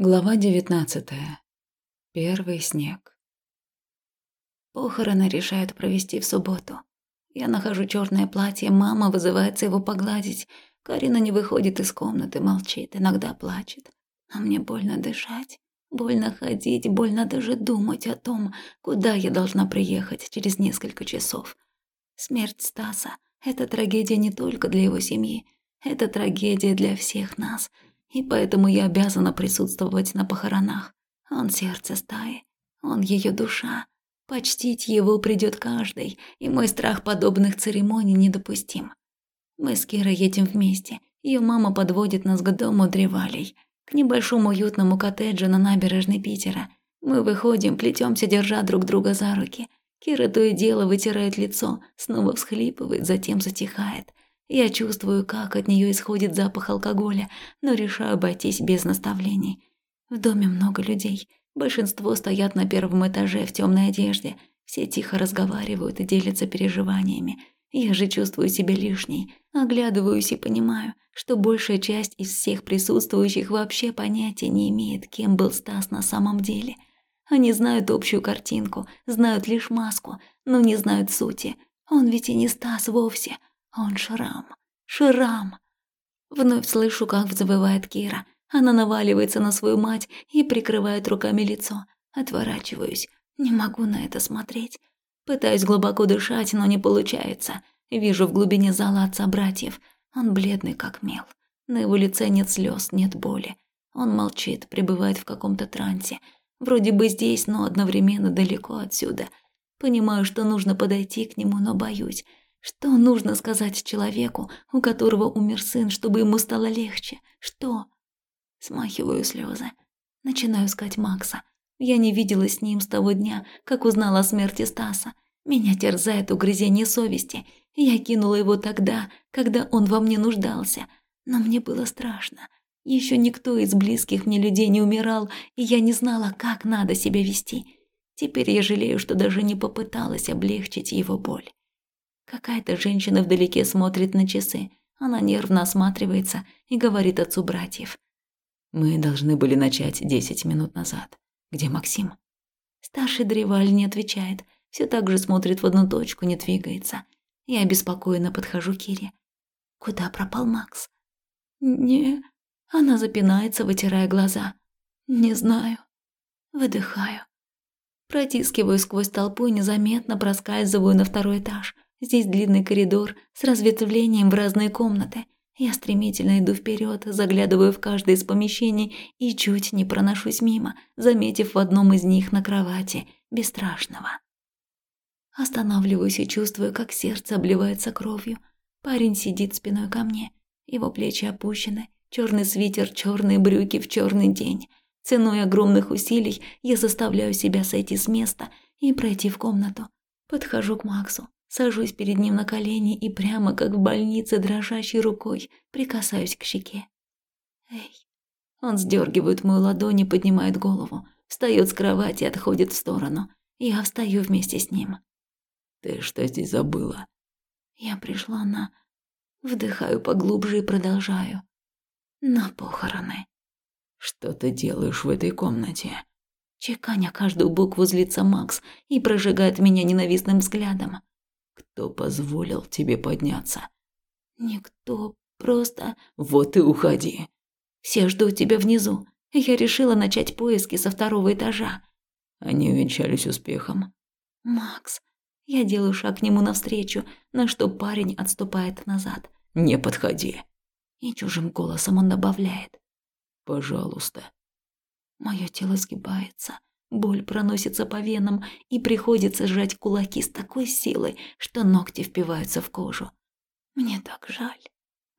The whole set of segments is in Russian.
Глава девятнадцатая. Первый снег. Похороны решают провести в субботу. Я нахожу черное платье, мама вызывается его погладить. Карина не выходит из комнаты, молчит, иногда плачет. А мне больно дышать, больно ходить, больно даже думать о том, куда я должна приехать через несколько часов. Смерть Стаса – это трагедия не только для его семьи, это трагедия для всех нас – и поэтому я обязана присутствовать на похоронах. Он сердце стаи, он ее душа. Почтить его придет каждый, и мой страх подобных церемоний недопустим. Мы с Кирой едем вместе. Ее мама подводит нас к дому древалей, к небольшому уютному коттеджу на набережной Питера. Мы выходим, плетемся, держа друг друга за руки. Кира то и дело вытирает лицо, снова всхлипывает, затем затихает. Я чувствую, как от нее исходит запах алкоголя, но решаю обойтись без наставлений. В доме много людей. Большинство стоят на первом этаже в темной одежде. Все тихо разговаривают и делятся переживаниями. Я же чувствую себя лишней. Оглядываюсь и понимаю, что большая часть из всех присутствующих вообще понятия не имеет, кем был Стас на самом деле. Они знают общую картинку, знают лишь маску, но не знают сути. Он ведь и не Стас вовсе – он Шрам. Шрам. Вновь слышу, как взвывает Кира. Она наваливается на свою мать и прикрывает руками лицо. Отворачиваюсь. Не могу на это смотреть. Пытаюсь глубоко дышать, но не получается. Вижу в глубине зала отца братьев. Он бледный, как мел. На его лице нет слез, нет боли. Он молчит, пребывает в каком-то трансе. Вроде бы здесь, но одновременно далеко отсюда. Понимаю, что нужно подойти к нему, но боюсь. Что нужно сказать человеку, у которого умер сын, чтобы ему стало легче? Что? Смахиваю слезы. Начинаю искать Макса. Я не видела с ним с того дня, как узнала о смерти Стаса. Меня терзает угрызение совести. Я кинула его тогда, когда он во мне нуждался. Но мне было страшно. Еще никто из близких мне людей не умирал, и я не знала, как надо себя вести. Теперь я жалею, что даже не попыталась облегчить его боль. Какая-то женщина вдалеке смотрит на часы. Она нервно осматривается и говорит отцу братьев. «Мы должны были начать десять минут назад. Где Максим?» Старший Древаль не отвечает. Все так же смотрит в одну точку, не двигается. Я беспокойно подхожу к Кире. «Куда пропал Макс?» «Не...» Она запинается, вытирая глаза. «Не знаю». Выдыхаю. Протискиваю сквозь толпу и незаметно проскальзываю на второй этаж – Здесь длинный коридор с разветвлением в разные комнаты. Я стремительно иду вперед, заглядываю в каждое из помещений и чуть не проношусь мимо, заметив в одном из них на кровати бесстрашного. Останавливаюсь и чувствую, как сердце обливается кровью. Парень сидит спиной ко мне, его плечи опущены, черный свитер, черные брюки в черный день. Ценой огромных усилий я заставляю себя сойти с места и пройти в комнату. Подхожу к Максу, Сажусь перед ним на колени и прямо как в больнице дрожащей рукой прикасаюсь к щеке. «Эй!» Он сдергивает мою ладонь и поднимает голову, встает с кровати и отходит в сторону. Я встаю вместе с ним. «Ты что здесь забыла?» Я пришла на... Вдыхаю поглубже и продолжаю. На похороны. «Что ты делаешь в этой комнате?» Чеканя каждую букву злится Макс и прожигает меня ненавистным взглядом. Кто позволил тебе подняться? Никто, просто... Вот и уходи. Все ждут тебя внизу. Я решила начать поиски со второго этажа. Они увенчались успехом. Макс, я делаю шаг к нему навстречу, на что парень отступает назад. Не подходи. И чужим голосом он добавляет. Пожалуйста. Мое тело сгибается. Боль проносится по венам, и приходится сжать кулаки с такой силой, что ногти впиваются в кожу. Мне так жаль.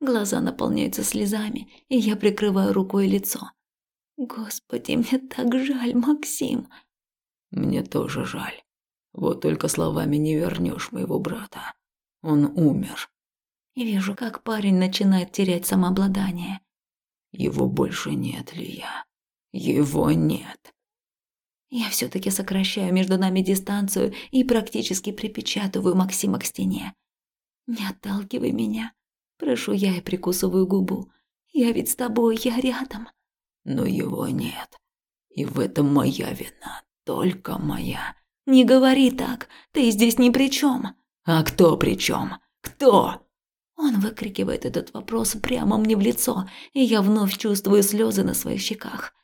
Глаза наполняются слезами, и я прикрываю рукой лицо. Господи, мне так жаль, Максим. Мне тоже жаль. Вот только словами не вернешь моего брата. Он умер. И вижу, как парень начинает терять самообладание. Его больше нет, Лия. Его нет. Я все-таки сокращаю между нами дистанцию и практически припечатываю Максима к стене. «Не отталкивай меня», – прошу я и прикусываю губу. «Я ведь с тобой, я рядом». но его нет. И в этом моя вина, только моя. Не говори так, ты здесь ни при чем. А кто при чем? Кто? Он выкрикивает этот вопрос прямо мне в лицо, и я вновь чувствую слезы на своих щеках.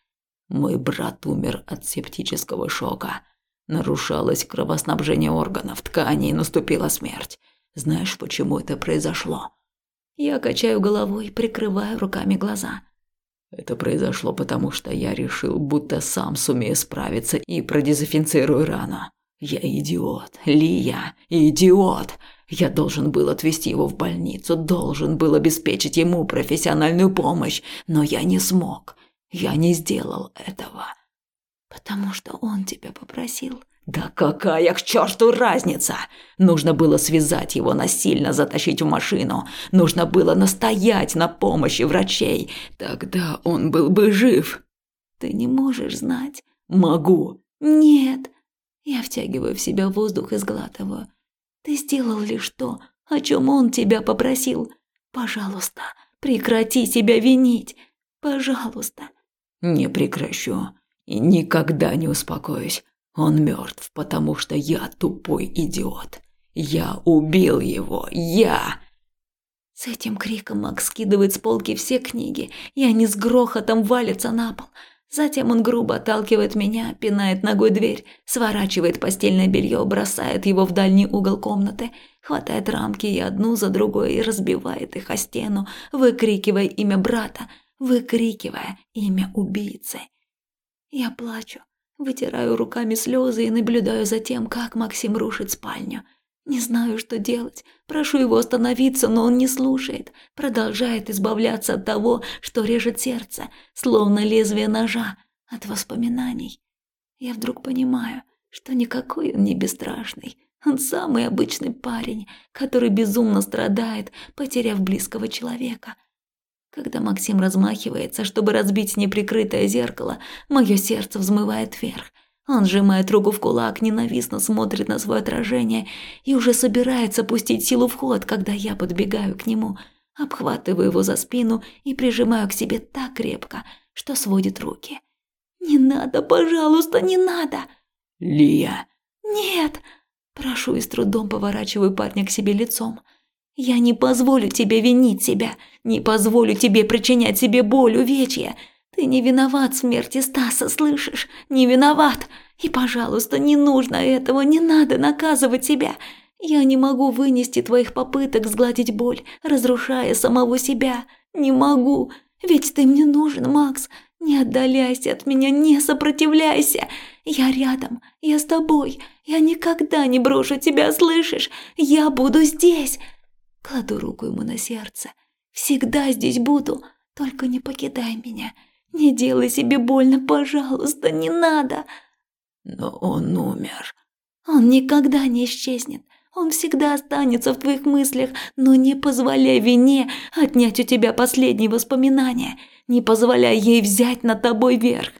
Мой брат умер от септического шока. Нарушалось кровоснабжение органов, тканей, наступила смерть. Знаешь, почему это произошло? Я качаю головой, прикрываю руками глаза. Это произошло потому, что я решил, будто сам сумею справиться и продезинфицирую рану. Я идиот, Лия, идиот. Я должен был отвезти его в больницу, должен был обеспечить ему профессиональную помощь, но я не смог. Я не сделал этого. Потому что он тебя попросил. Да какая к черту разница? Нужно было связать его насильно, затащить в машину. Нужно было настоять на помощи врачей. Тогда он был бы жив. Ты не можешь знать. Могу. Нет. Я втягиваю в себя воздух и сглатываю. Ты сделал лишь то, о чем он тебя попросил. Пожалуйста, прекрати себя винить. Пожалуйста. Не прекращу и никогда не успокоюсь. Он мертв, потому что я тупой идиот. Я убил его. Я. С этим криком Макс скидывает с полки все книги, и они с грохотом валятся на пол. Затем он грубо отталкивает меня, пинает ногой дверь, сворачивает постельное белье, бросает его в дальний угол комнаты, хватает рамки и одну за другой и разбивает их о стену, выкрикивая имя брата, выкрикивая имя убийцы. Я плачу, Вытираю руками слезы и наблюдаю за тем, как Максим рушит спальню. Не знаю, что делать. Прошу его остановиться, но он не слушает. Продолжает избавляться от того, что режет сердце, словно лезвие ножа, от воспоминаний. Я вдруг понимаю, что никакой он не бесстрашный. Он самый обычный парень, который безумно страдает, потеряв близкого человека. Когда Максим размахивается, чтобы разбить неприкрытое зеркало, мое сердце взмывает вверх. Он сжимает руку в кулак, ненавистно смотрит на свое отражение и уже собирается пустить силу в ход, когда я подбегаю к нему, обхватываю его за спину и прижимаю к себе так крепко, что сводит руки. «Не надо, пожалуйста, не надо!» «Лия!» «Нет!» Прошу и с трудом поворачиваю парня к себе лицом – я не позволю тебе винить себя, не позволю тебе причинять себе боль, увечья. Ты не виноват в смерти Стаса, слышишь? Не виноват. И, пожалуйста, не нужно этого, не надо наказывать себя. Я не могу вынести твоих попыток сгладить боль, разрушая самого себя. Не могу, ведь ты мне нужен, Макс. Не отдаляйся от меня, не сопротивляйся. Я рядом, я с тобой. Я никогда не брошу тебя, слышишь? Я буду здесь. Кладу руку ему на сердце. «Всегда здесь буду, только не покидай меня. Не делай себе больно, пожалуйста, не надо!» «Но он умер». «Он никогда не исчезнет. Он всегда останется в твоих мыслях, но не позволяй вине отнять у тебя последние воспоминания. Не позволяй ей взять над тобой верх».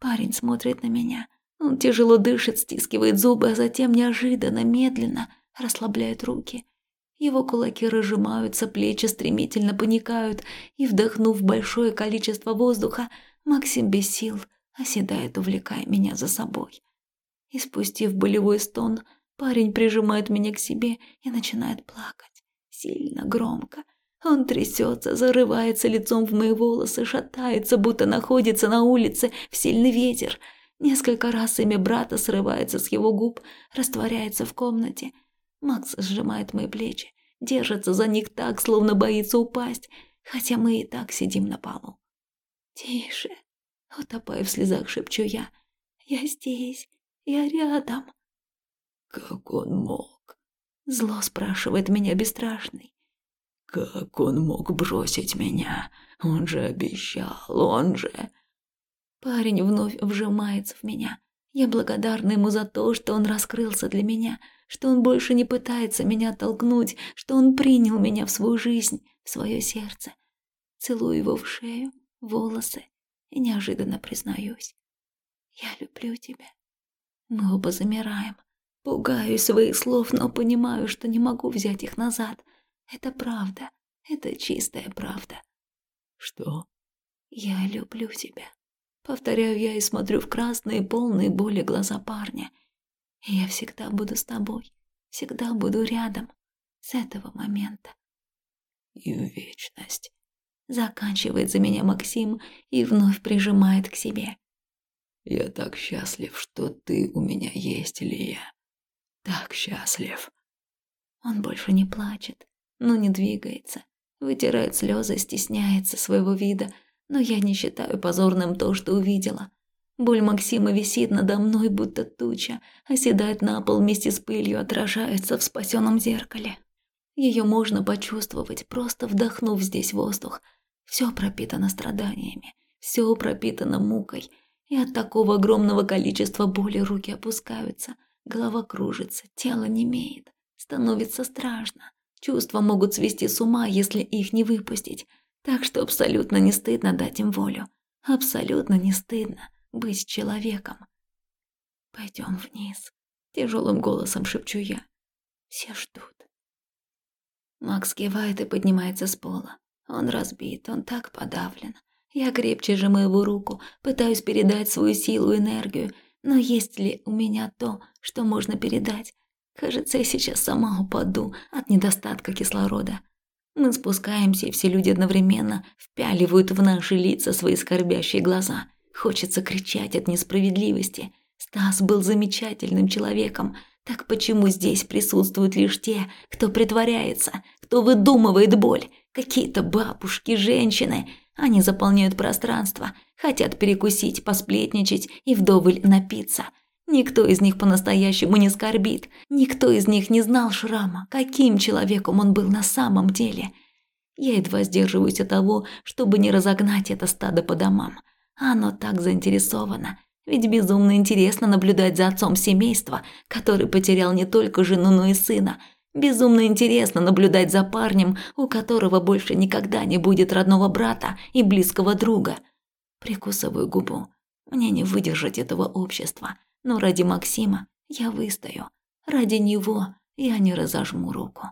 Парень смотрит на меня. Он тяжело дышит, стискивает зубы, а затем неожиданно, медленно расслабляет руки. Его кулаки разжимаются, плечи стремительно паникают, и, вдохнув большое количество воздуха, Максим без сил оседает, увлекая меня за собой. И спустив болевой стон, парень прижимает меня к себе и начинает плакать. Сильно, громко. Он трясется, зарывается лицом в мои волосы, шатается, будто находится на улице в сильный ветер. Несколько раз имя брата срывается с его губ, растворяется в комнате – Макс сжимает мои плечи, держится за них так, словно боится упасть, хотя мы и так сидим на полу. «Тише!» — утопая в слезах, шепчу я. «Я здесь, я рядом». «Как он мог?» — зло спрашивает меня бесстрашный. «Как он мог бросить меня? Он же обещал, он же...» Парень вновь вжимается в меня. Я благодарна ему за то, что он раскрылся для меня — что он больше не пытается меня толкнуть, что он принял меня в свою жизнь, в свое сердце. Целую его в шею, волосы и неожиданно признаюсь. Я люблю тебя. Мы оба замираем. Пугаюсь своих слов, но понимаю, что не могу взять их назад. Это правда. Это чистая правда. Что? Я люблю тебя. Повторяю я и смотрю в красные, полные боли глаза парня. И я всегда буду с тобой, всегда буду рядом с этого момента. И вечность. Заканчивает за меня Максим и вновь прижимает к себе. Я так счастлив, что ты у меня есть, Лия. Так счастлив. Он больше не плачет, но не двигается, вытирает слезы, стесняется своего вида, но я не считаю позорным то, что увидела. Боль Максима висит надо мной, будто туча, оседает на пол вместе с пылью, отражается в спасенном зеркале. Ее можно почувствовать, просто вдохнув здесь воздух. Все пропитано страданиями, все пропитано мукой, и от такого огромного количества боли руки опускаются, голова кружится, тело немеет, становится страшно. Чувства могут свести с ума, если их не выпустить, так что абсолютно не стыдно дать им волю. Абсолютно не стыдно быть человеком. Пойдем вниз, тяжелым голосом шепчу я. Все ждут. Макс кивает и поднимается с пола. Он разбит, он так подавлен. Я крепче сжимаю его руку, пытаюсь передать свою силу и энергию, но есть ли у меня то, что можно передать? Кажется, я сейчас сама упаду от недостатка кислорода. Мы спускаемся, и все люди одновременно впяливают в наши лица свои скорбящие глаза. Хочется кричать от несправедливости. Стас был замечательным человеком. Так почему здесь присутствуют лишь те, кто притворяется, кто выдумывает боль? Какие-то бабушки, женщины. Они заполняют пространство, хотят перекусить, посплетничать и вдоволь напиться – Никто из них по-настоящему не скорбит, никто из них не знал шрама, каким человеком он был на самом деле. Я едва сдерживаюсь от того, чтобы не разогнать это стадо по домам. Оно так заинтересовано, ведь безумно интересно наблюдать за отцом семейства, который потерял не только жену, но и сына. Безумно интересно наблюдать за парнем, у которого больше никогда не будет родного брата и близкого друга. Прикусываю губу. Мне не выдержать этого общества. Но ради Максима я выстою. Ради него я не разожму руку.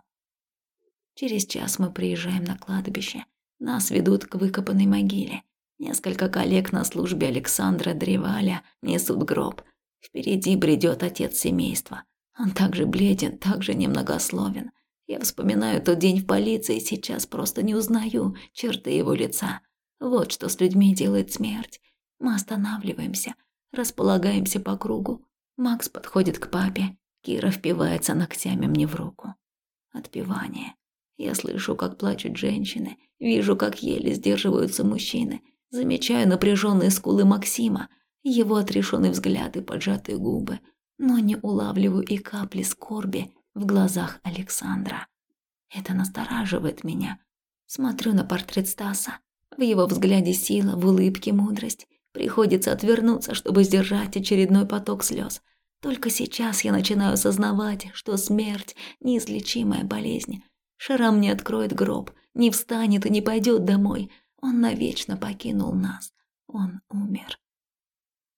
Через час мы приезжаем на кладбище. Нас ведут к выкопанной могиле. Несколько коллег на службе Александра Древаля несут гроб. Впереди бредет отец семейства. Он также бледен, также немногословен. Я вспоминаю тот день в полиции, сейчас просто не узнаю черты его лица. Вот что с людьми делает смерть. Мы останавливаемся, Располагаемся по кругу. Макс подходит к папе. Кира впивается ногтями мне в руку. Отпевание. Я слышу, как плачут женщины, вижу, как еле сдерживаются мужчины, замечаю напряженные скулы Максима, его отрешенный взгляд и поджатые губы, но не улавливаю и капли скорби в глазах Александра. Это настораживает меня. Смотрю на портрет Стаса. В его взгляде сила, в улыбке мудрость. Приходится отвернуться, чтобы сдержать очередной поток слез. Только сейчас я начинаю осознавать, что смерть – неизлечимая болезнь. Шарам не откроет гроб, не встанет и не пойдет домой. Он навечно покинул нас. Он умер.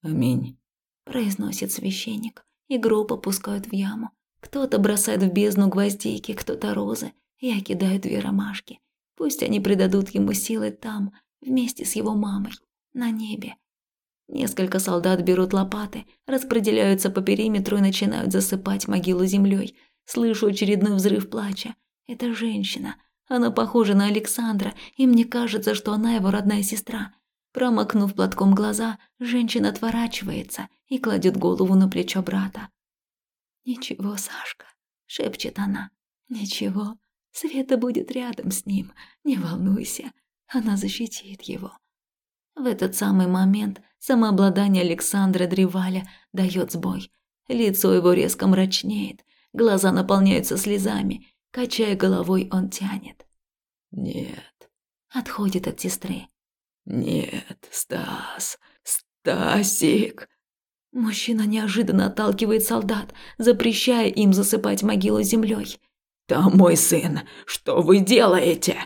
«Аминь», – произносит священник, и гроб опускают в яму. Кто-то бросает в бездну гвоздики, кто-то розы. Я кидаю две ромашки. Пусть они придадут ему силы там, вместе с его мамой, на небе. Несколько солдат берут лопаты, распределяются по периметру и начинают засыпать могилу землей. Слышу очередной взрыв плача. Это женщина. Она похожа на Александра, и мне кажется, что она его родная сестра. Промокнув платком глаза, женщина отворачивается и кладет голову на плечо брата. «Ничего, Сашка», — шепчет она. «Ничего, Света будет рядом с ним, не волнуйся, она защитит его». В этот самый момент самообладание Александра Древаля дает сбой. Лицо его резко мрачнеет, глаза наполняются слезами, качая головой, он тянет. «Нет». Отходит от сестры. «Нет, Стас, Стасик». Мужчина неожиданно отталкивает солдат, запрещая им засыпать могилу землей. «Там мой сын! Что вы делаете?»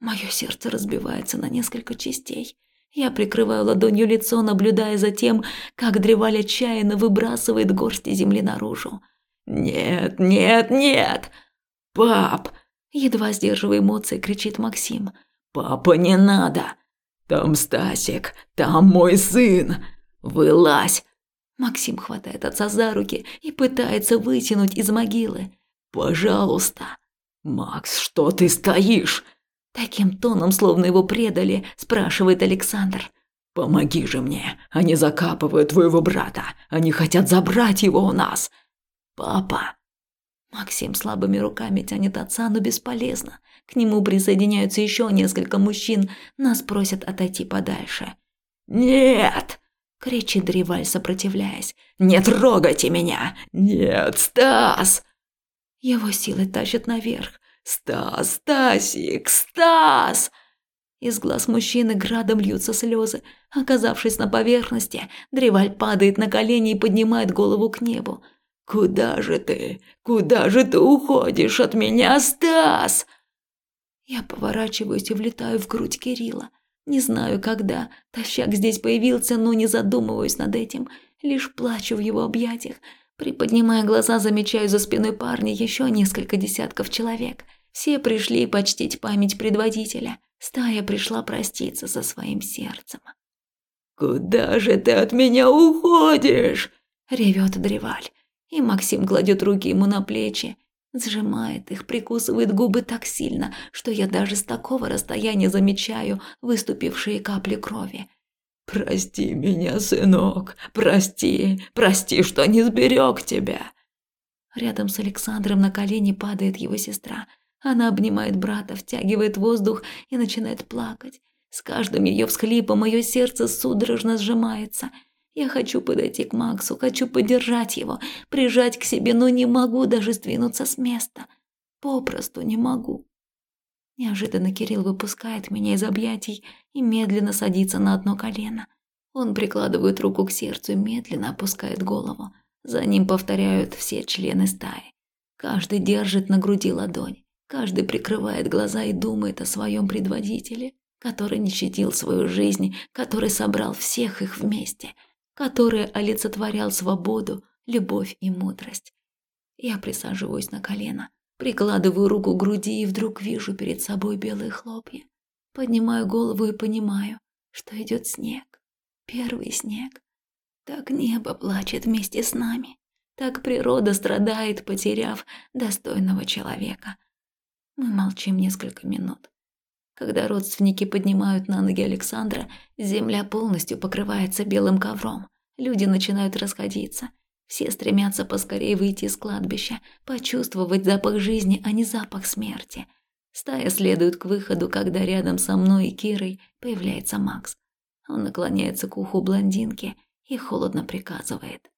Мое сердце разбивается на несколько частей. Я прикрываю ладонью лицо, наблюдая за тем, как древаль отчаянно выбрасывает горсти земли наружу. «Нет, нет, нет! Пап!» Едва сдерживая эмоции, кричит Максим. «Папа, не надо!» Там Стасик, там мой сын! Вылазь!» Максим хватает отца за руки и пытается вытянуть из могилы. «Пожалуйста!» «Макс, что ты стоишь?» Таким тоном, словно его предали, спрашивает Александр. «Помоги же мне! Они закапывают твоего брата! Они хотят забрать его у нас!» «Папа!» Максим слабыми руками тянет отца, но бесполезно. К нему присоединяются еще несколько мужчин, нас просят отойти подальше. «Нет!» – кричит Древаль, сопротивляясь. «Не трогайте меня! Нет, Стас!» Его силы тащат наверх. «Стас, Стасик, Стас!» Из глаз мужчины градом льются слезы. Оказавшись на поверхности, Древаль падает на колени и поднимает голову к небу. «Куда же ты? Куда же ты уходишь от меня, Стас?» Я поворачиваюсь и влетаю в грудь Кирилла. Не знаю, когда тащак здесь появился, но не задумываюсь над этим. Лишь плачу в его объятиях. Приподнимая глаза, замечаю за спиной парня еще несколько десятков человек. Все пришли почтить память предводителя. Стая пришла проститься со своим сердцем. «Куда же ты от меня уходишь?» – ревет Древаль. И Максим кладет руки ему на плечи, сжимает их, прикусывает губы так сильно, что я даже с такого расстояния замечаю выступившие капли крови. «Прости меня, сынок, прости, прости, что не сберег тебя!» Рядом с Александром на колени падает его сестра. Она обнимает брата, втягивает воздух и начинает плакать. С каждым ее всхлипом мое сердце судорожно сжимается – я хочу подойти к Максу, хочу поддержать его, прижать к себе, но не могу даже сдвинуться с места. Попросту не могу. Неожиданно Кирилл выпускает меня из объятий и медленно садится на одно колено. Он прикладывает руку к сердцу и медленно опускает голову. За ним повторяют все члены стаи. Каждый держит на груди ладонь, каждый прикрывает глаза и думает о своем предводителе, который не щадил свою жизнь, который собрал всех их вместе – который олицетворял свободу, любовь и мудрость. Я присаживаюсь на колено, прикладываю руку к груди и вдруг вижу перед собой белые хлопья. Поднимаю голову и понимаю, что идет снег. Первый снег. Так небо плачет вместе с нами. Так природа страдает, потеряв достойного человека. Мы молчим несколько минут. Когда родственники поднимают на ноги Александра, земля полностью покрывается белым ковром. Люди начинают расходиться. Все стремятся поскорее выйти из кладбища, почувствовать запах жизни, а не запах смерти. Стая следует к выходу, когда рядом со мной и Кирой появляется Макс. Он наклоняется к уху блондинки и холодно приказывает.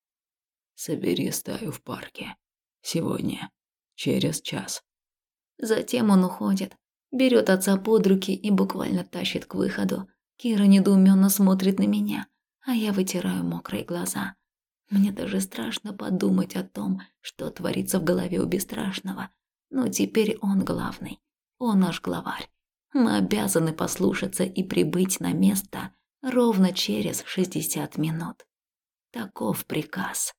«Собери стаю в парке. Сегодня. Через час». Затем он уходит, берет отца под руки и буквально тащит к выходу. Кира недоуменно смотрит на меня, а я вытираю мокрые глаза. Мне даже страшно подумать о том, что творится в голове у бесстрашного. Но теперь он главный, он наш главарь. Мы обязаны послушаться и прибыть на место ровно через 60 минут. Таков приказ.